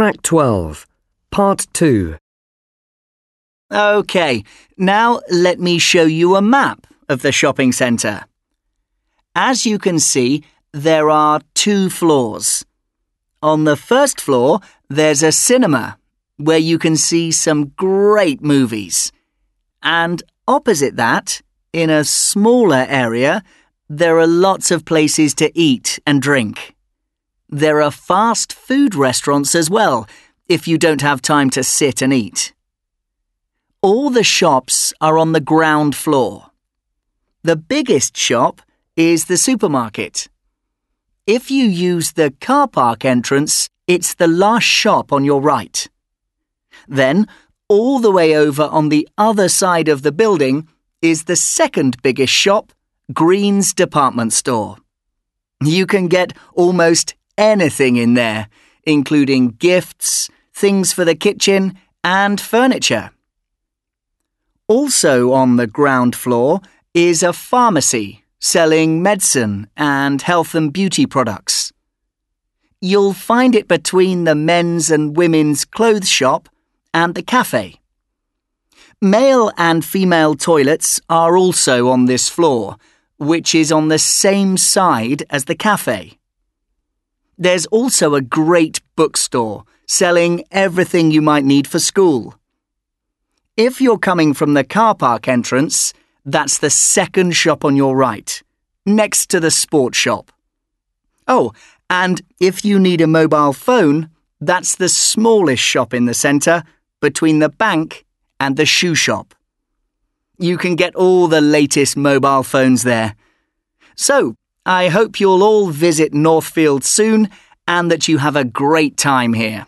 Track 12, Part 2. OK, now let me show you a map of the shopping centre. As you can see, there are two floors. On the first floor, there's a cinema where you can see some great movies. And opposite that, in a smaller area, there are lots of places to eat and drink. There are fast food restaurants as well, if you don't have time to sit and eat. All the shops are on the ground floor. The biggest shop is the supermarket. If you use the car park entrance, it's the last shop on your right. Then, all the way over on the other side of the building is the second biggest shop, Green's Department Store. You can get almost anything in there, including gifts, things for the kitchen, and furniture. Also on the ground floor is a pharmacy selling medicine and health and beauty products. You'll find it between the men's and women's clothes shop and the cafe. Male and female toilets are also on this floor, which is on the same side as the cafe. There's also a great bookstore selling everything you might need for school. If you're coming from the car park entrance, that's the second shop on your right, next to the sports shop. Oh, and if you need a mobile phone, that's the smallest shop in the centre, between the bank and the shoe shop. You can get all the latest mobile phones there. So, I hope you'll all visit Northfield soon and that you have a great time here.